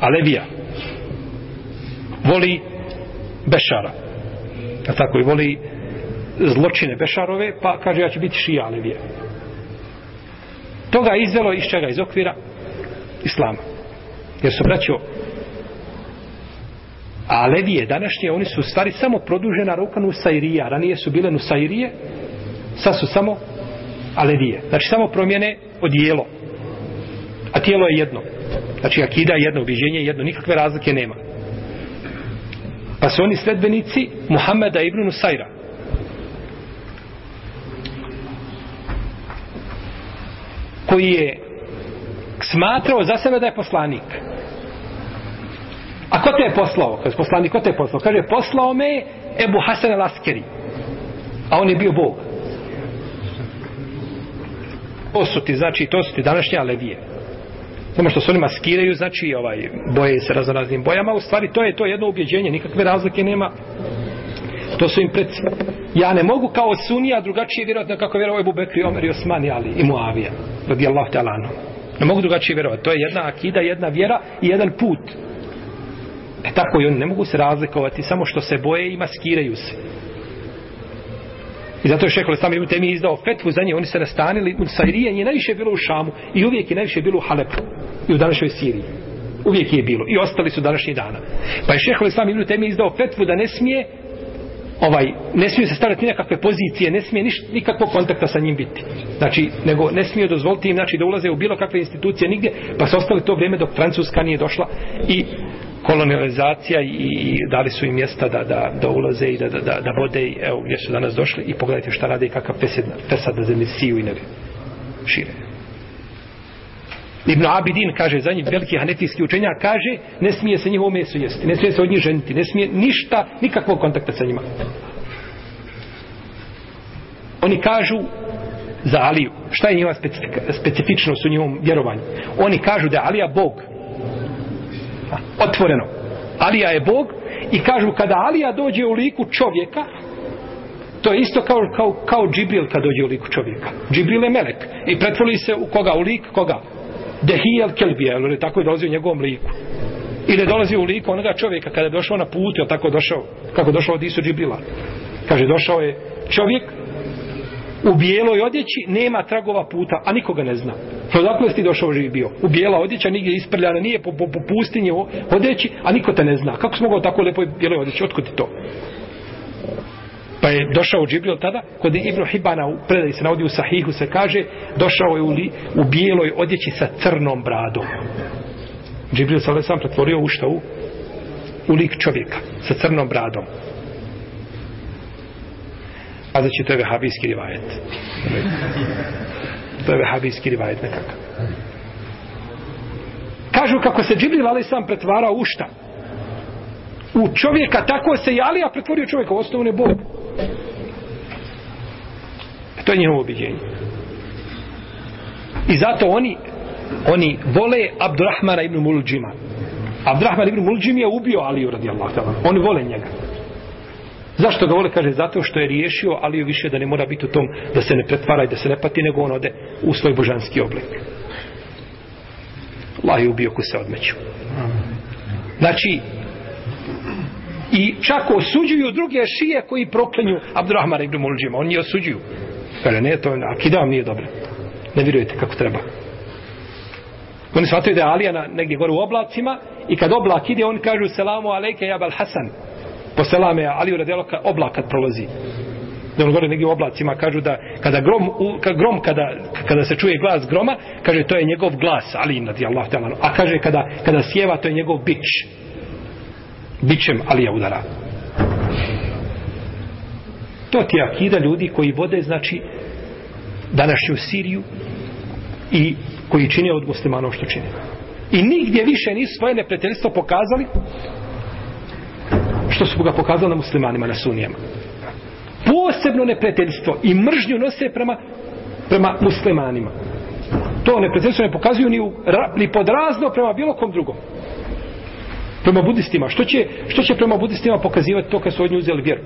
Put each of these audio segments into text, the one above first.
Alevija. Voli Bešara. A tako i voli zločine Bešarove pa kaže ja ću biti šija Alevija. Toga je izvelo iz čega? Iz okvira Islama. Jer su braćo a Alevije današnje oni su stari stvari samo produžena ruka Nusairija. Ranije su bile Nusairije sad su samo Alevije. Znači samo promjene odijelo a tijelo je jedno. Znači akida je jedno, ubiđenje je jedno nikakve razlike nema. Pa su oni sledbenici Muhammeda ibn Nusaira koji je smatrao za sebe da je poslanik. A ko te je poslao? Kaže poslanik, ko te je poslao? Kaže poslao me Ebu Hasan al-Askeri. A on je bio Bog. To su ti, znači, to su ti današnje alevije. Samo što se oni maskiraju, znači, ovaj, boje se raznoraznim bojama, u stvari to je to jedno ubjeđenje, nikakve razlike nema. To su im preci. Ja ne mogu kao sunija drugačije vjerovati kako vjerovao Ebu Bekri, Omer i Osmani, ali i Muavija, radijallahu Allah. Ne mogu drugačije vjerovati. To je jedna akida, jedna vjera i jedan put. E tako i oni ne mogu se razlikovati samo što se boje i maskiraju se. I zato je šehol Islam ibn Temi izdao fetvu za nje, oni se nastanili, u je najviše bilo u Šamu i uvijek je najviše bilo u Halepu i u današnjoj Siriji. Uvijek je bilo i ostali su današnjih dana. Pa je šehol Islam ibn Temi izdao fetvu da ne smije ovaj, ne smije se stavljati nekakve pozicije, ne smije niš, nikakvog kontakta sa njim biti. Znači, nego ne smije dozvoliti im znači, da ulaze u bilo kakve institucije nigdje, pa su ostali to vrijeme dok Francuska nije došla i kolonializacija i, i dali su im mjesta da, da, da ulaze i da, da, da, da vode i evo gdje su danas došli i pogledajte šta rade i kakav pesad, pesad da zemlji siju i ne šire. Ibn Abidin kaže za njih veliki hanetijski učenja kaže ne smije se njihovo meso jesti, ne smije se od njih ženiti, ne smije ništa, nikakvog kontakta sa njima. Oni kažu za Aliju, šta je njihova specifičnost u njihovom vjerovanju? Oni kažu da je Alija Bog, otvoreno. Alija je Bog i kažu kada Alija dođe u liku čovjeka, to je isto kao, kao, kao Džibril kad dođe u liku čovjeka. Džibril je melek i pretvori se u koga? U lik koga? Dehijel Kelbija, ili tako je dolazi u njegovom liku. Ili dolazi u liku onoga čovjeka kada je došao na put, je tako došao, kako došao od Isu Džibrila. Kaže, došao je čovjek u bijeloj odjeći nema tragova puta, a nikoga ne zna. Pa odakle si došao živ bio? U bijela odjeća, nigdje isprljana, nije po, po, po pustinji odjeći, a niko te ne zna. Kako si mogao tako lepoj bijeloj odjeći? Otkud ti to? Pa je došao Džibril tada, kod Ibn Hibana u predaj se navodi u Sahihu se kaže, došao je u, li, u bijeloj odjeći sa crnom bradom. Džibril se sam pretvorio u šta u? U lik čovjeka sa crnom bradom. A znači to je vehabijski rivajet. To je vehabijski rivajet nekakav. Kažu kako se Džibril ali sam pretvarao u šta? U čovjeka, tako se i Alija pretvorio čovjeka, u osnovu ne Bog. E, to je njihovo obiđenje. I zato oni oni vole Abdurrahmana ibn Mulđima. Abdurrahman ibn Mulđim je ubio Aliju radijallahu ta'ala. Oni vole njega. Zašto ga vole? Kaže, zato što je riješio, Aliju više da ne mora biti u tom, da se ne pretvara i da se ne pati, nego on ode u svoj božanski oblik. Allah je ubio ko se odmeću. Znači, i čak osuđuju druge šije koji proklenju Abdurrahmana ibn Mulđima. Oni je osuđuju. Kaže, ne, to akida vam nije dobro. Ne vjerujete kako treba. Oni shvataju da je Alija na, negdje gore u oblacima i kad oblak ide, oni kažu selamu alejke jabal Hasan poselame Aliju radijalo kad oblak kad prolazi. Da on gore negdje u oblacima kažu da kada grom, u, kad grom kada, kada se čuje glas groma, kaže to je njegov glas, Ali radi ta'ala. A kaže kada, kada sjeva to je njegov bić. Bićem Alija udara. To ti je akida ljudi koji vode, znači, današnju Siriju i koji čine od muslimana ono što čine. I nigdje više nisu svoje neprijateljstvo pokazali što su ga pokazali na muslimanima, na sunijama. Posebno neprijateljstvo i mržnju nose prema, prema muslimanima. To neprijateljstvo ne pokazuju ni, u, ni podrazno prema bilo kom drugom prema budistima. Što će, što će prema budistima pokazivati to kad su od nju uzeli vjeru?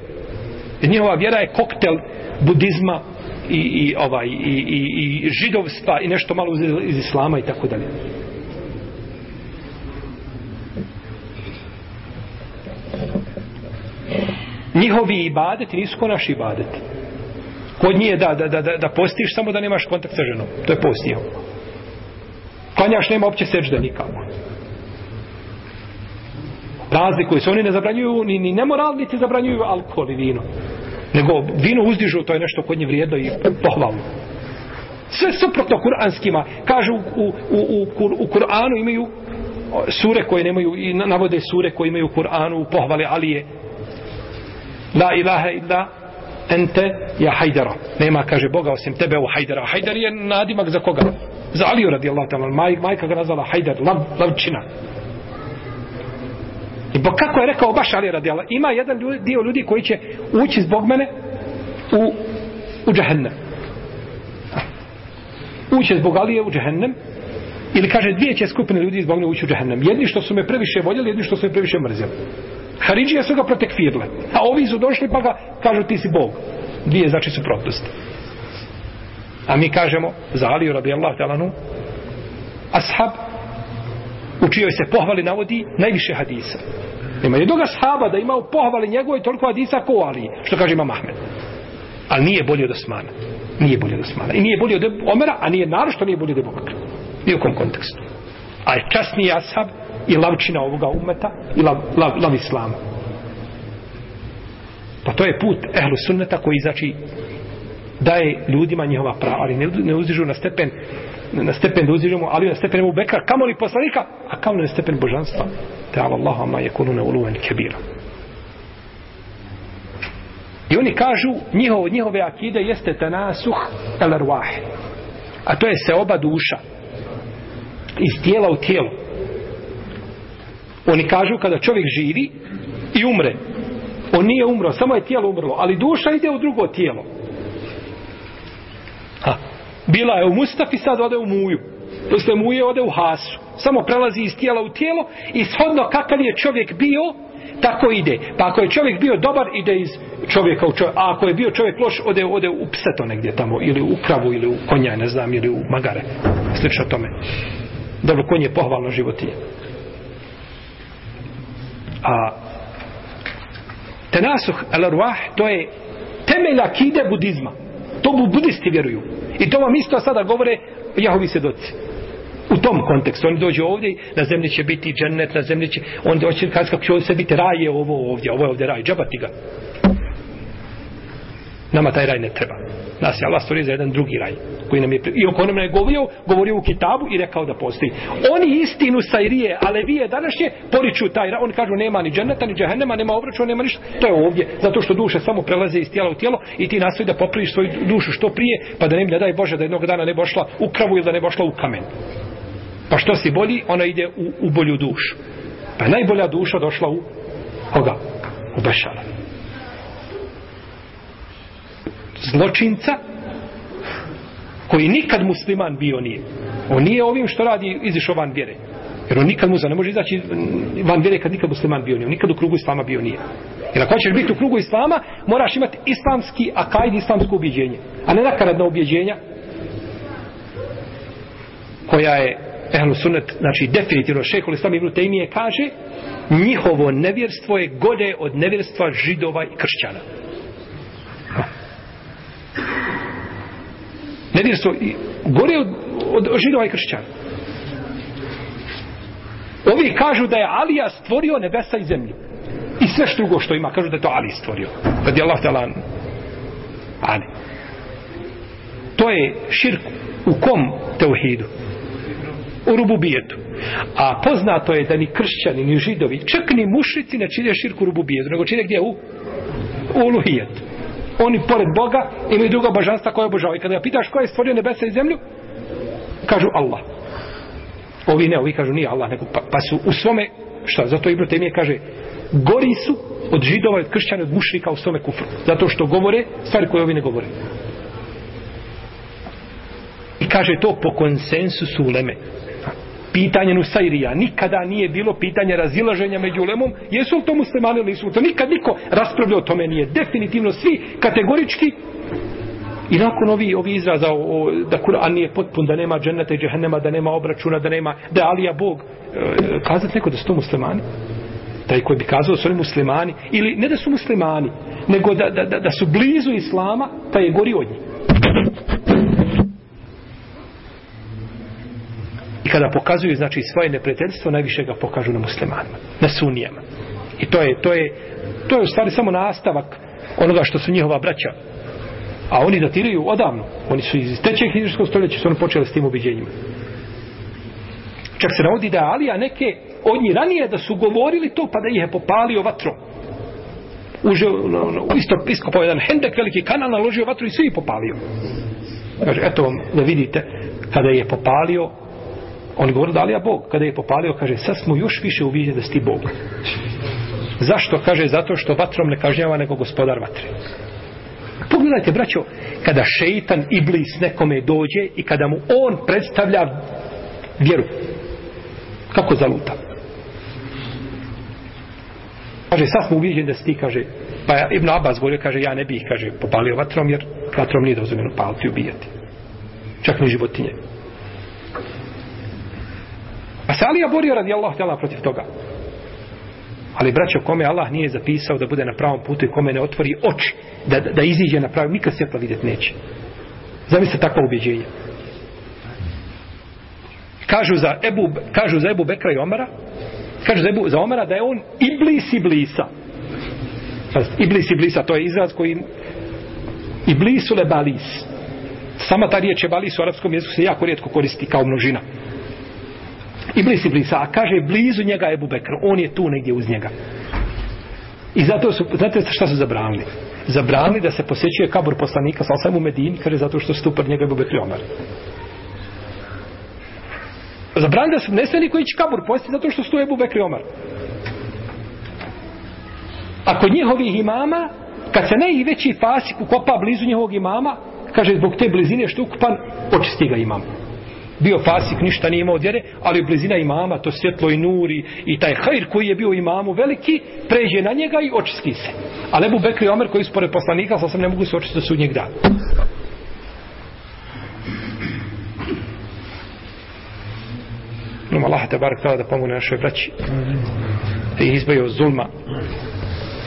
Jer njihova vjera je koktel budizma i, i, ovaj, i, i, i židovstva i nešto malo iz islama i tako dalje. Njihovi ibadeti nisu ko naši ibadeti. Kod nje da, da, da, da postiš samo da nemaš kontakt sa ženom. To je post njihovo. Klanjaš nema opće sežda nikako. Razlikuju se. Oni ne zabranjuju ni, ni nemoralnici zabranjuju alkohol i vino. Nego vino uzdižu, to je nešto kod nje vrijedno i pohvalno. Sve suprotno kuranskima. Kažu u, u, u, u, u Kur'anu imaju sure koje nemaju i navode sure koje imaju u Kur'anu u pohvale Alije La ilaha illa ente ja hajdara. Nema, kaže Boga, osim tebe u hajdara. Hajdar je nadimak za koga? Za Aliju radijallahu ta'ala. Maj, majka ga nazvala hajdar, lav, lavčina. I bo kako je rekao baš Ali radijala, Ima jedan ljudi, dio ljudi koji će ući zbog mene u, u džahennem. Ući zbog Alije u džahennem ili kaže dvije će skupine ljudi zbog mene ući u džahennem. Jedni što su me previše voljeli, jedni što su me previše mrzeli. Haridžije su ga protekfirile. A ovi su došli pa ga kažu ti si Bog. Dvije znači su protosti. A mi kažemo za Aliju radijallahu talanu ashab u čijoj se pohvali navodi najviše hadisa. Nema jednog ashaba da ima u pohvali njegove toliko hadisa ko Ali, što kaže ima Mahmed. Ali nije bolji od Osmana. Nije bolji od Osmana. I nije bolji od Omera, a nije narošto nije bolji od Ebubakra. I Ni u kom kontekstu. A je časni ashab i lavčina ovoga umeta i lav, lav, lav islama. Pa to je put ehlu sunneta koji znači daje ljudima njihova prava, ali ne, ne uzižu na stepen na stepen da uzdižemo, ali na stepen u Bekra, kamo li poslanika, a kamo na stepen božanstva. Te ala ma je kunune uluven kebira. I oni kažu, njihov, njihove akide jeste tanasuh el arwah. A to je se oba duša iz tijela u tijelo. Oni kažu kada čovjek živi i umre, on nije umro, samo je tijelo umrlo, ali duša ide u drugo tijelo. Bila je u Mustafi, sad ode u Muju. Posle Muje ode u Hasu. Samo prelazi iz tijela u tijelo i shodno kakav je čovjek bio, tako ide. Pa ako je čovjek bio dobar, ide iz čovjeka u čovjeka. A ako je bio čovjek loš, ode, ode u pseto negdje tamo. Ili u kravu, ili u konja, ne znam, ili u magare. Slično tome. Dobro, konj je pohvalno životinje. A tenasuh al-arwah to je temelj akide budizma. To budisti vjeruju. I to vam isto sada govore Jahovi svjedoci. U tom kontekstu. Oni dođu ovdje, na zemlji će biti džennet, na zemlji će, on doći kada kako će ovdje se biti raj je ovo ovdje, ovo je ovdje raj, džabati ga. Nama taj raj ne treba. Nas je Allah stvorio za jedan drugi raj. Koji nam je, I o kojem je govorio, govorio u kitabu i rekao da postoji. Oni istinu sajrije, ale vije današnje, poriču taj raj. Oni kažu nema ni dženeta, ni džahennema, nema obračuna, nema ništa. To je ovdje. Zato što duše samo prelaze iz tijela u tijelo i ti nastoji da popraviš svoju dušu što prije, pa da ne, ne daj Bože da jednog dana ne bošla u kravu ili da ne bošla u kamen. Pa što si bolji, ona ide u, u bolju dušu. Pa najbolja duša došla u koga? U Bešara. Zločinca koji nikad musliman bio nije. On nije ovim što radi izišao van vjere. Jer on nikad muza ne može izaći van vjere kad nikad musliman bio nije. On nikad u krugu islama bio nije. Jer ako hoćeš biti u krugu islama, moraš imati islamski akajd, islamsko ubjeđenje. A ne nakaradna ubjeđenja koja je ehlu sunnet, znači definitivno šehol islam ibn Tejmije kaže njihovo nevjerstvo je gode od nevjerstva židova i kršćana. Nevjerstvo gore od, od, od židova i kršćana. Ovi kažu da je Alija stvorio nebesa i zemlju. I sve što drugo što ima, kažu da je to Ali stvorio. Kad je Allah tala Ali. To je širk u kom teuhidu? u rububijetu. A poznato je da ni kršćani, ni židovi, čak ni mušici ne čine širku rububijetu, nego čine gdje u? U uluhijetu. Oni pored Boga imaju druga božanstva koje obožavaju. Kada ga pitaš ko je stvorio nebesa i zemlju, kažu Allah. Ovi ne, ovi kažu nije Allah, nego pa, pa su u svome, šta, zato Ibro Temije kaže, gori su od židova, od kršćana, od mušnika u svome kufru. Zato što govore stvari koje ovi ne govore. I kaže to po konsensusu uleme pitanje Nusairija. Nikada nije bilo pitanje razilaženja među ulemom. Jesu li to muslimani ili nisu? To nikad niko raspravljao o tome nije. Definitivno svi kategorički I nakon ovi, ovi izraza o, o, da Kur'an nije potpun, da nema dženneta i džehennema, da nema obračuna, da nema, da je Alija Bog, e, kazat neko da su to muslimani? taj koji bi kazao da su oni muslimani, ili ne da su muslimani, nego da, da, da, da su blizu islama, taj je gori od njih. I kada pokazuju znači svoje neprijateljstvo, najviše ga pokažu na muslimanima, na sunijama. I to je, to je, to je u stvari samo nastavak onoga što su njihova braća. A oni datiraju odavno. Oni su iz trećeg hiđarskog stoljeća su oni počeli s tim ubiđenjima. Čak se navodi da Alija neke od njih ranije da su govorili to pa da ih je popalio vatrom. Uže, no, no, isto iskopao ovaj jedan hendek, veliki kanal, naložio vatru i svi popalio. Kaže, eto vam, da vidite, kada je popalio, on govori da Alija Bog, kada je popalio, kaže, sad smo još više uvidjeli da si ti Bog. Zašto? Kaže, zato što vatrom ne kažnjava nego gospodar vatre. Pogledajte, braćo, kada šeitan iblis nekome dođe i kada mu on predstavlja vjeru. Kako zaluta? Kaže, sad smo uviđeni da si ti, kaže, pa ja, Ibn Abbas govorio, kaže, ja ne bih, kaže, popalio vatrom, jer vatrom nije dozvoljeno paliti i ubijati. Čak ni životinje. A se Alija borio radi Allah htjela protiv toga. Ali braćo, kome Allah nije zapisao da bude na pravom putu i kome ne otvori oči, da, da, da iziđe na pravi, nikad svjetla vidjet neće. Zamislite takva ubjeđenja. Kažu za Ebu, kažu za Ebu Bekra i Omara, kažu za, Ebu, za Omara da je on iblis iblisa. Iblis iblisa, to je izraz koji iblisu le balis. Sama ta riječ je balis u arapskom jeziku se jako rijetko koristi kao množina. Iblis iblisa, a kaže blizu njega je Bubekr, on je tu negdje uz njega. I zato su, znate šta su zabranili? Zabranili da se posjećuje kabur poslanika sa osam u Medini, kaže zato što stupar njega je Bubekr i Omar. Zabranili da su ne sve niko ići kabur posjeti zato što stoje Bubekr Omar. Ako njihovih imama, kad se ne i fasik ukopa blizu njihovog imama, kaže zbog te blizine što je ukupan, očisti ga imam. Bio fasik, ništa nije imao djere, ali blizina imama, to svjetlo i nuri i taj hajr koji je bio imamu veliki, pređe na njega i očisti se. A Lebu Bekri i Omer koji su pored poslanika, sasvim ne mogu se očistiti do sudnjeg dana. Numa Allah te barak tala da pomogne našoj braći. Da ih izbaju od zulma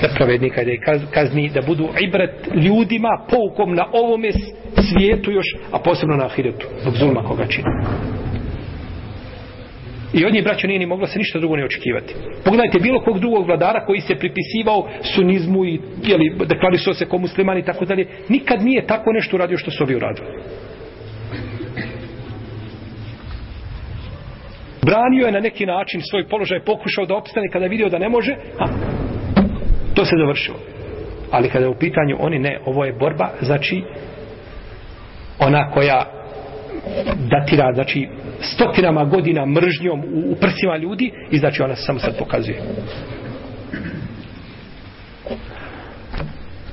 nepravednika da ih kazni da budu ibret ljudima poukom na ovome svijetu još, a posebno na ahiretu, zbog zulma koga čini. I od njih, braćo, nije ni moglo se ništa drugo ne očekivati. Pogledajte bilo kog drugog vladara koji se pripisivao sunizmu i jeli, deklarisao se ko musliman i tako dalje. Nikad nije tako nešto uradio što su ovi uradili. Branio je na neki način svoj položaj, pokušao da opstane kada je vidio da ne može, a to se završilo. Ali kada je u pitanju oni ne, ovo je borba, znači ona koja datira, znači stotinama godina mržnjom u, u prsima ljudi i znači ona se samo sad pokazuje.